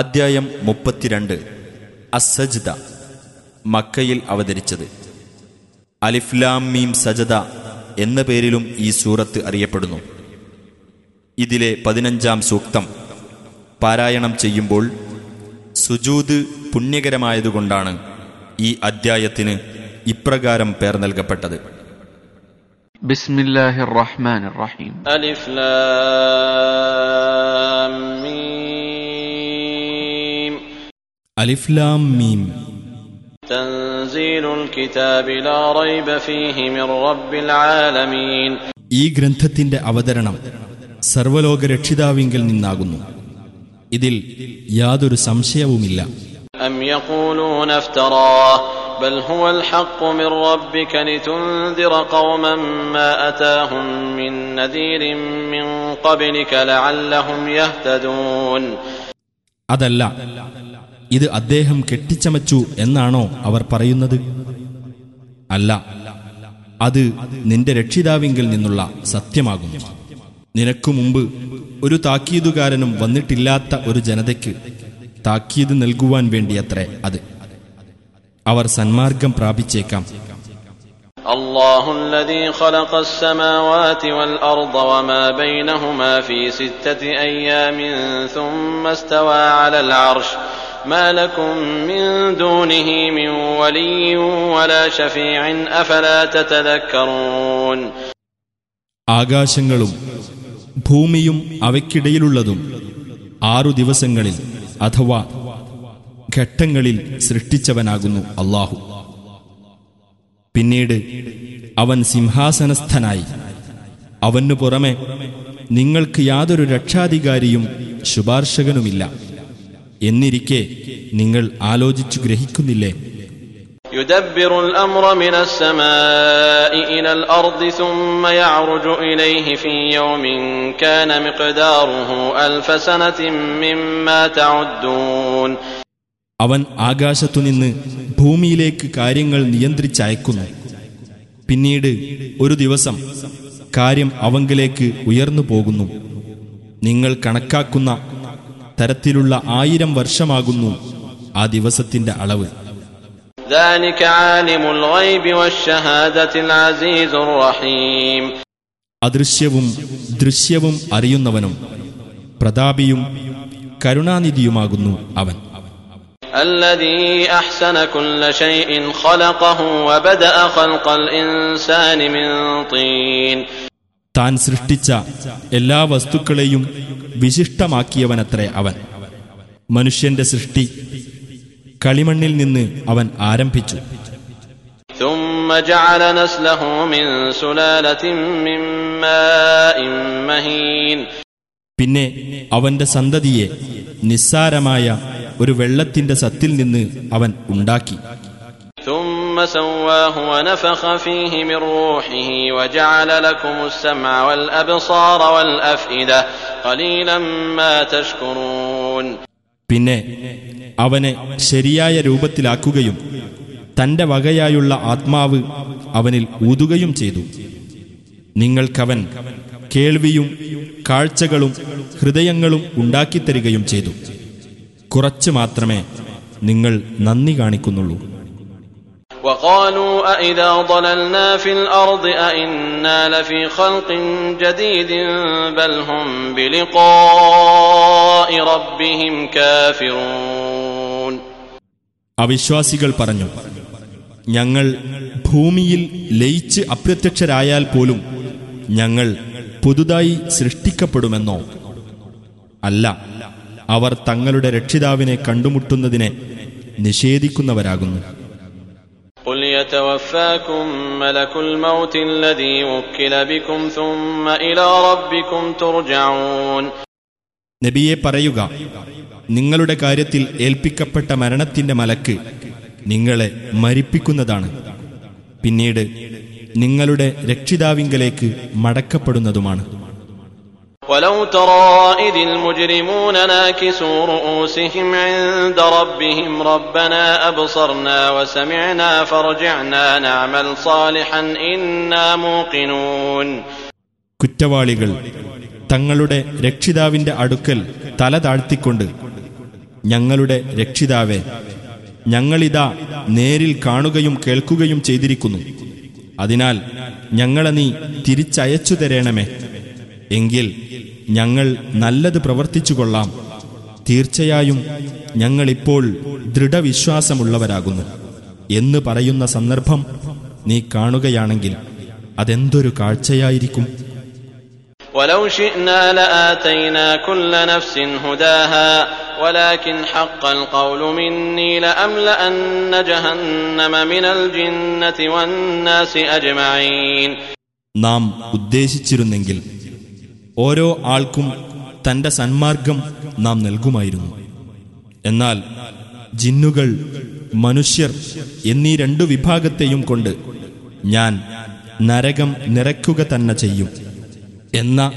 അധ്യായം മുപ്പത്തിരണ്ട്. അസജിത മക്കയിൽ അവതരിച്ചത്. അലിഫ്ലാം മീം സജദ എന്ന പേരിലും ഈ സൂറത്ത് അറിയപ്പെടുന്നു. ഇതിലെ പതിനഞ്ചാം സൂക്തം പാരായണം ചെയ്യുമ്പോൾ സുജൂത് പുണ്യകരമായതുകൊണ്ടാണ് ഈ അദ്ധ്യായത്തിന് ഇപ്രകാരം പേർ നൽകപ്പെട്ടത്. ബിസ്മില്ലാഹിർ റഹ്മാൻ റഹീം. അലിഫ്ലാം رب العالمين ഈ ഗ്രന്ഥത്തിന്റെ അവതരണം സർവലോക രക്ഷിതാവിങ്കിൽ നിന്നാകുന്നു ഇതിൽ യാതൊരു സംശയവുമില്ല أم يقولون افتراه بل هو الحق من ربك لتنذر قوما ما أتاهم من نذير من قبلك لعلهم يهتدون അതല്ല ഇത് അദ്ദേഹം കെട്ടിച്ചമച്ചു എന്നാണോ അവർ പറയുന്നത് അല്ല അത് നിന്റെ രക്ഷിതാവിങ്കിൽ നിന്നുള്ള സത്യമാകുന്നു നിനക്കു മുമ്പ് ഒരു താക്കീതുകാരനും വന്നിട്ടില്ലാത്ത ഒരു ജനതയ്ക്ക് താക്കീത് നൽകുവാൻ വേണ്ടിയത്രേ അത് അവർ സന്മാർഗം പ്രാപിച്ചേക്കാം الله الذي خلق السماوات والأرض وما بينهما في ستة أيام ثم استوى على العرش ما لكم من دونه من ولي ولا شفيع أفلا تتذكرون ആകാശങ്ങളും ഭൂമിയും അവയ്ക്കിടയിലുള്ളതും ആറു ദിവസങ്ങളിൽ അഥവാ ഘട്ടങ്ങളിൽ സൃഷ്ടിച്ചവനാകുന്നു അള്ളാഹു പിന്നീട് അവൻ സിംഹാസനസ്ഥനായി അവനു പുറമെ നിങ്ങൾക്ക് യാതൊരു രക്ഷാധികാരിയും ശുപാർശകനുമില്ല എന്നിരിക്കെ നിങ്ങൾ ആലോചിച്ചു ഗ്രഹിക്കുന്നില്ലേ يدبر الأمر من السماء إلى الأرض ثم يعرج إليه في يوم كان مقداره ألف سنة مما تعدون അവൻ ആകാശത്തുനിന്ന് ഭൂമിയിലേക്ക് കാര്യങ്ങൾ നിയന്ത്രിച്ചയക്കുന്നു പിന്നീട് ഒരു ദിവസം കാര്യം അവങ്കിലേക്ക് ഉയർന്നു പോകുന്നു നിങ്ങൾ കണക്കാക്കുന്ന തരത്തിലുള്ള ആയിരം വർഷമാകുന്നു ആ ദിവസത്തിന്റെ അളവ് ذلك عالم الغيب والشهادة العزيز الرحيم അദൃശ്യവും ദൃശ്യവും അറിയുന്നവനും പ്രതാപിയും കരുണാനിധിയുമാകുന്നു അവൻ الذي أحسن كل شيء خلقه وبدأ خلق الإنسان من طين താൻ സൃഷ്ടിച്ച എല്ലാ വസ്തുക്കളെയും വിശിഷ്ടമാക്കിയവനത്രേ അവൻ. മനുഷ്യന്റെ സൃഷ്ടി കളിമണ്ണിൽ നിന്ന് അവൻ ആരംഭിച്ചു. പിന്നെ അവന്റെ സന്തതിയെ നിസ്സാരമായ ഒരു വെള്ളത്തിന്റെ സത്തിൽ നിന്ന് അവൻ ഉണ്ടാക്കി. ثم سواه ونفخ فيه من روحه وجعل لكم السمع والأبصار والأفئدة قليلا ما تشكرون പിന്നെ അവനെ ശരിയായ രൂപത്തിലാക്കുകയും തന്റെ വകയായുള്ള ആത്മാവ് അവനിൽ ഊതുകയും ചെയ്തു നിങ്ങൾക്കവൻ കേൾവിയും കാഴ്ചകളും ഹൃദയങ്ങളും ഉണ്ടാക്കിത്തരികയും ചെയ്തു കുറച്ച് മാത്രമേ നിങ്ങൾ നന്ദി കാണിക്കുന്നുള്ളൂ وقالوا أإذا ضللنا في الأرض أإنا لفي خلق جديد بل هم بلقاء ربهم كافرون അവിശ്വാസികൾ പറഞ്ഞു ഞങ്ങൾ ഭൂമിയിൽ ലയിച്ച് അപ്രത്യക്ഷരായാൽ പോലും ഞങ്ങൾ പുതുതായി സൃഷ്ടിക്കപ്പെടുമെന്നോ അല്ല അവർ തങ്ങളുടെ രക്ഷിതാവിനെ കണ്ടുമുട്ടുന്നതിനെ നിഷേധിക്കുന്നവരാകുന്നു قل يتوفاكم ملك الموت الذي وكل بكم ثم إلى ربكم ترجعون നബിയെ പറയുക നിങ്ങളുടെ കാര്യത്തിൽ ഏൽപ്പിക്കപ്പെട്ട മരണത്തിന്റെ മലക്ക് നിങ്ങളെ മരിപ്പിക്കുന്നതാണ് പിന്നീട് നിങ്ങളുടെ രക്ഷിതാവിങ്കലേക്ക് മടക്കപ്പെടുന്നതുമാണ് ولو ترى إذ المجرمون ناكسوا رؤوسهم عند ربهم ربنا أبصرنا وسمعنا فارجعنا نعمل صالحا إنا موقنون കുറ്റവാളികൾ തങ്ങളുടെ രക്ഷിതാവിന്റെ അടുക്കൽ തല താഴ്ത്തിക്കൊണ്ട് ഞങ്ങളുടെ രക്ഷിതാവേ ഞങ്ങളിതാ നേരിൽ കാണുകയും കേൾക്കുകയും ചെയ്തിരിക്കുന്നു അതിനാൽ ഞങ്ങളെ നീ തിരിച്ചയച്ചു തരേണമേ എങ്കിൽ ഞങ്ങൾ നല്ലത് പ്രവർത്തിച്ചു കൊള്ളാം തീർച്ചയായും ഞങ്ങളിപ്പോൾ ദൃഢവിശ്വാസമുള്ളവരാകുന്നു എന്ന് പറയുന്ന സന്ദർഭം നീ കാണുകയാണെങ്കിൽ അതെന്തൊരു കാഴ്ചയായിരിക്കും ولو شئنا لآتينا كل نفس هداها ولكن حق القول مني لأملأن جهنم من الجنة والناس أجمعين നാം ഉദ്ദേശിച്ചിരുന്നെങ്കിൽ ഓരോ ആൾക്കും തന്റെ സന്മാർഗം നാം നൽകുമായിരുന്നു. എന്നാൽ ജിന്നുകൾ മനുഷ്യർ എന്നീ രണ്ടു വിഭാഗത്തെയും കൊണ്ട് ഞാൻ നരകം നിറയ്ക്കുക തന്നെ ചെയ്യും എന്ന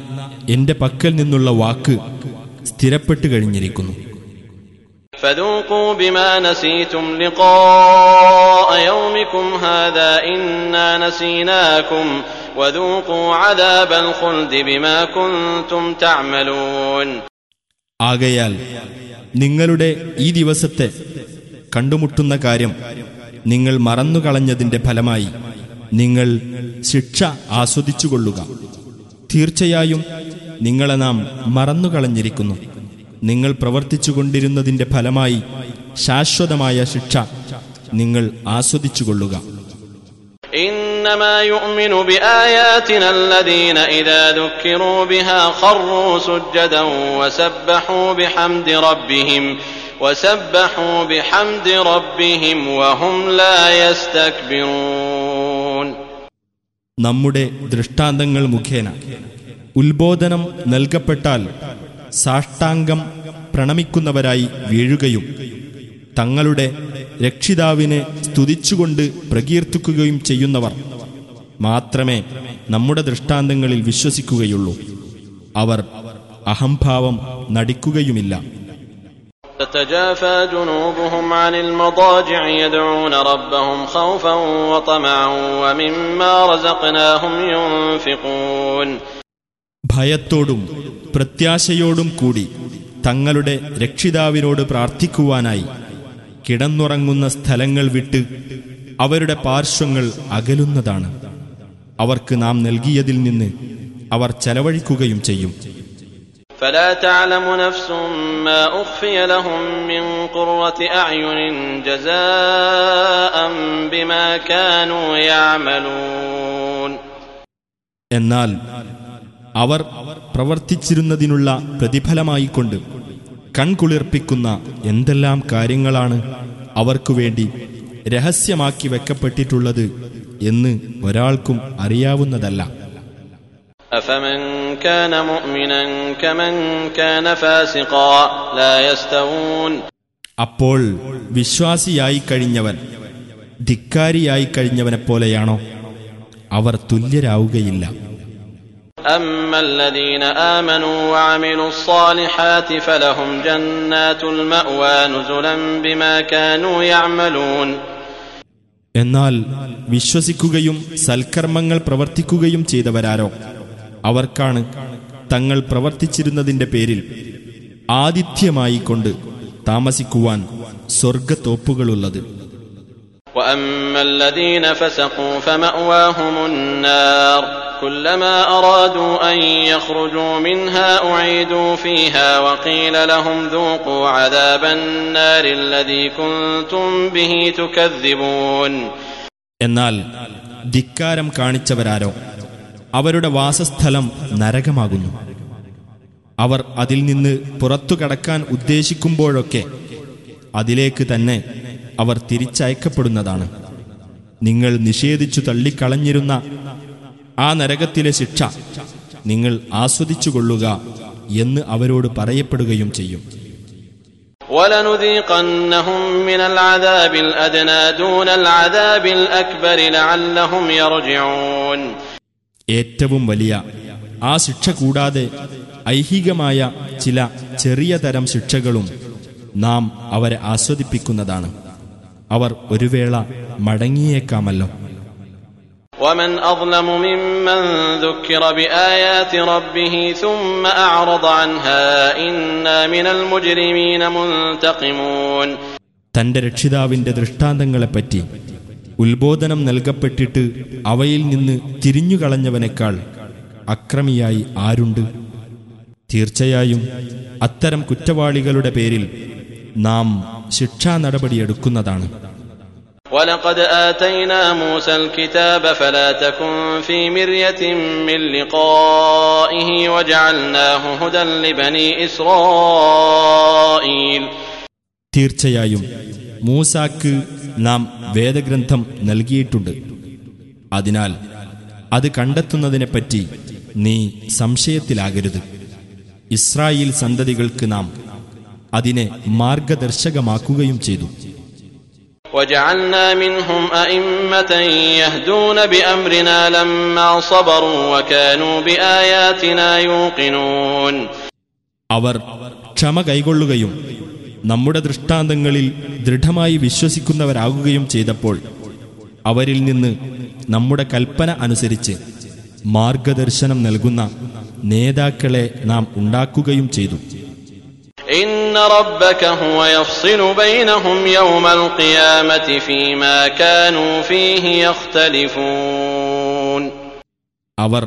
എന്റെ പക്കൽ നിന്നുള്ള വാക്ക് സ്ഥിരപ്പെട്ടു കഴിഞ്ഞിരിക്കുന്നു. ഫദൂഖൂ ആകയാൽ നിങ്ങളുടെ ഈ ദിവസത്തെ കണ്ടുമുട്ടുന്ന കാര്യം നിങ്ങൾ മറന്നുകളഞ്ഞതിന്റെ ഫലമായി നിങ്ങൾ ശിക്ഷ ആസ്വദിച്ചുകൊള്ളുക. തീർച്ചയായും നിങ്ങളെ നാം മറന്നുകളഞ്ഞിരിക്കുന്നു. നിങ്ങൾ പ്രവർത്തിച്ചുകൊണ്ടിരുന്നതിന്റെ ഫലമായി ശാശ്വതമായ ശിക്ഷ നിങ്ങൾ ആസ്വദിച്ചുകൊള്ളുക. إنما يؤمن بآياتنا الذين إذا ذكروا بها خروا سجدا وسبحوا بحمد ربهم وسبحوا بحمد ربهم وهم لا يستكبرون നമ്മുടെ ദൃഷ്ടാന്തങ്ങൾ മുഖേന ഉത്ബോധനം നൽകപ്പെട്ടാൽ സാഷ്ടാംഗം പ്രണമിക്കുന്നവരായി വീഴുകയും തങ്ങളുടെ രക്ഷിതാവിനെ സ്തുതിച്ചുകൊണ്ട് പ്രകീർത്തിക്കുകയും ചെയ്യുന്നവർ മാത്രമേ നമ്മുടെ ദൃഷ്ടാന്തങ്ങളിൽ വിശ്വസിക്കുകയുള്ളൂ അവർ അഹംഭാവം നടിക്കുകയുമില്ല تتجافى جنوبهم عن المضاجع يدعون ربهم خوفا وطمعا ومما رزقناهم ينفقون ഭയത്തോടും പ്രത്യാശയോടും കൂടി തങ്ങളുടെ രക്ഷിതാവിനോട് പ്രാർത്ഥിക്കുവാനായി കിടന്നുറങ്ങുന്ന സ്ഥലങ്ങൾ വിട്ട് അവരുടെ പാർശ്വങ്ങൾ അകലുന്നതാണ് അവർക്ക് നാം നൽകിയതിൽ നിന്ന് അവർ ചെലവഴിക്കുകയും ചെയ്യും فلا تعلم نفس ما أخفي لهم من قرة أعين جزاء بما كانوا يعملون എന്നാൽ അവർ പ്രവർത്തിച്ചിരുന്നതിനുള്ള പ്രതിഫലമായിക്കൊണ്ട് കൺകുളിർപ്പിക്കുന്ന എന്തെല്ലാം കാര്യങ്ങളാണ് അവർക്കു വേണ്ടി രഹസ്യമാക്കി വെക്കപ്പെട്ടിട്ടുള്ളത് എന്ന് ഒരാൾക്കും അറിയാവുന്നതല്ല أفمن كان مؤمنا كمن كان فاسقا لا يستوون അപ്പോൾ വിശ്വാസിയായി കഴിഞ്ഞവൻ ധിക്കാരിയായി കഴിഞ്ഞവനെ പോലെയാണോ അവർ തുല്യരാവുകയില്ല أما الذين آمنوا وعملوا الصالحات فلهم جنات المأوى نزلا بما كانوا يعملون എന്നാൽ വിശ്വസിക്കുകയും സൽക്കർമ്മങ്ങൾ പ്രവർത്തിക്കുകയും ചെയ്തവരാരോ അവർക്കാണ് തങ്ങൾ പ്രവർത്തിച്ചിരുന്നതിന്റെ പേരിൽ ആതിഥ്യമായി കൊണ്ട് താമസിക്കുവാൻ സ്വർഗത്തോപ്പുകളുള്ളത് وأما الذين فسقوا فمأواهم النار كلما أرادوا أن يخرجوا منها أعيدوا فيها وقيل لهم ذوقوا عذاب النار الذي كنتم به تكذبون എന്നാൽ ധിക്കാരം കാണിച്ചവരാരോ അവരുടെ വാസസ്ഥലം നരകമാകുന്നു അവർ അതിൽ നിന്ന് പുറത്തു കടക്കാൻ ഉദ്ദേശിക്കുമ്പോഴൊക്കെ അതിലേക്ക് തന്നെ അവർ തിരിച്ചയക്കപ്പെടുന്നതാണ് നിങ്ങൾ നിഷേധിച്ചു തള്ളിക്കളഞ്ഞിരുന്ന ആ നരകത്തിലെ ശിക്ഷ നിങ്ങൾ ആസ്വദിച്ചുകൊള്ളുക എന്ന് അവരോട് പറയപ്പെടുകയും ചെയ്യും. ഏറ്റവും വലിയ ആ ശിക്ഷ കൂടാതെ ഐഹികമായ ചില ചെറിയ തരം ശിക്ഷകളും നാം അവരെ ആസ്വദിപ്പിക്കുന്നതാണ്. അവർ ഒരു വേള മടങ്ങിയേക്കാമല്ലോ. ومن أظلم ممن ذكر بآيات ربه ثم أعرض عنها إنا من المجرمين منتقمون തന്റെ രക്ഷിതാവിന്റെ ദൃഷ്ടാന്തങ്ങളെപ്പറ്റി ഉത്ബോധനം നൽകപ്പെട്ടിട്ട് അവയിൽ നിന്ന് തിരിഞ്ഞുകളഞ്ഞവനേക്കാൾ അക്രമിയായി ആരുണ്ട് തീർച്ചയായും അത്തരം കുറ്റവാളികളുടെ പേരിൽ നാം ശിക്ഷാ നടപടിയെടുക്കുന്നതാണ് ولقد آتينا موسى الكتاب فلا تكن في مرية من لقائه وجعلناه هدى لبني إسرائيل തീർച്ചയായും മൂസാക്ക് നാം വേദഗ്രന്ഥം നൽകിയിട്ടുണ്ട് അതിനാൽ അത് കണ്ടെത്തുന്നതിനെപ്പറ്റി നീ സംശയത്തിലാകരുത് ഇസ്രായേൽ സന്തതികൾക്ക് നാം അതിനെ മാർഗദർശകമാക്കുകയും ചെയ്തു وجعلنا منهم أئمة يهدون بأمرنا لما صبروا وكانوا بآياتنا يوقنون അവർ ക്ഷമ കൈകൊള്ളുകയും നമ്മുടെ ദൃഷ്ടാന്തങ്ങളിൽ ദൃഢമായി വിശ്വസിക്കുന്നവരാകുകയും ചെയ്തപ്പോൾ അവരിൽ നിന്ന് നമ്മുടെ കൽപ്പന അനുസരിച്ച് മാർഗദർശനം നൽകുന്ന നേതാക്കളെ നാം ഉണ്ടാക്കുകയും ചെയ്തു إن ربك هو يفصل بينهم يوم القيامة فيما كانوا فيه يختلفون അവർ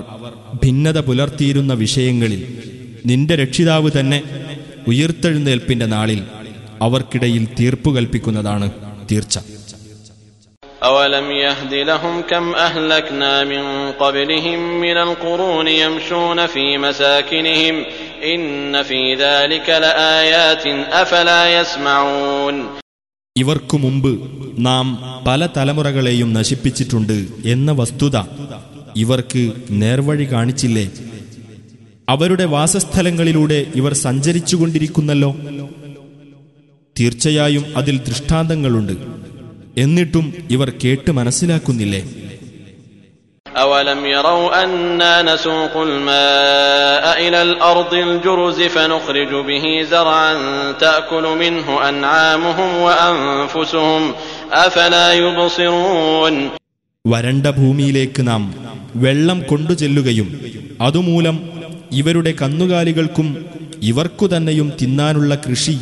ഭിന്നത പുലർത്തിയിരുന്ന വിഷയങ്ങളിൽ നിന്റെ രക്ഷിതാവ് തന്നെ ഉയർത്തെഴുന്നേൽപ്പിന്റെ നാളിൽ അവർക്കിടയിൽ തീർപ്പു കൽപ്പിക്കുന്നതാണ് തീർച്ച أولم يهد لهم كم أهلكنا من قبلهم من القرون يمشون في مساكنهم إن في ذلك لآيات أفلا يسمعون ഇവർക്കു മുമ്പ് നാം പല തലമുറകളെയും നശിപ്പിച്ചിട്ടുണ്ട് എന്ന വസ്തുത ഇവർക്ക് നേർവഴി കാണിച്ചില്ലേ അവരുടെ വാസസ്ഥലങ്ങളിലൂടെ ഇവർ സഞ്ചരിച്ചുകൊണ്ടിരിക്കുന്നല്ലോ തീർച്ചയായും അതിൽ ദൃഷ്ടാന്തങ്ങളുണ്ട് എന്നിട്ടും ഇവർ കേട്ട് മനസ്സിലാക്കുന്നില്ലേ أولم يروا أنا نسوق الماء إلى الأرض الجرز فنخرج به زرعا تأكل منه أنعامهم وأنفسهم أفلا يبصرون വരണ്ട ഭൂമിയിലേക്ക് നാം വെള്ളം കൊണ്ടുചെല്ലുകയും അതുമൂലം ഇവരുടെ കന്നുകാലികൾക്കും ഇവർക്കു തന്നെയും തിന്നാനുള്ള കൃഷി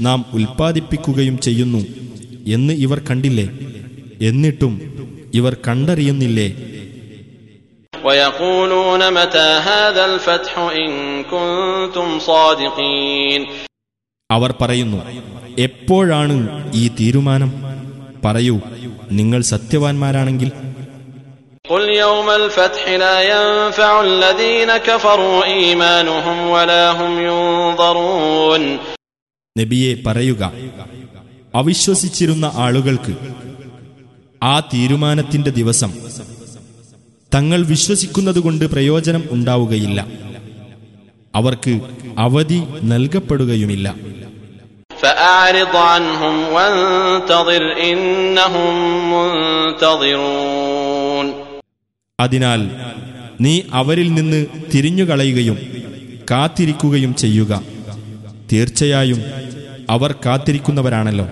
നാം ഉൽപ്പാദിപ്പിക്കുകയും ചെയ്യുന്നു എന്ന് ഇവർ കണ്ടില്ലേ എന്നിട്ടും ഇവർ കണ്ടറിയുന്നില്ലേ ويقولون متى هذا الفتح إن كنتم صادقين അവർ പറയുന്നു എപ്പോഴാണ് ഈ തീരുമാനം പറയൂ നിങ്ങൾ സത്യവാൻമാരാണെങ്കിൽ قل يوم الفتح لا ينفع الذين كفروا إيمانهم ولا هم ينظرون നബിയെ പറയുക അവിശ്വസിച്ചിരുന്ന ആളുകൾക്ക് ആ തീരുമാനത്തിന്റെ ദിവസം തങ്ങൾ വിശ്വസിക്കുന്നതുകൊണ്ട് പ്രയോജനം ഉണ്ടാവുകയില്ല. അവർക്ക് അവധി നൽകപ്പെടുകയുമില്ല. അതിനാൽ നീ അവരിൽ നിന്ന് തിരിഞ്ഞുകളയുകയും കാത്തിരിക്കുകയും ചെയ്യുക. തീർച്ചയായും അവർ കാത്തിരിക്കുന്നവരാണല്ലോ.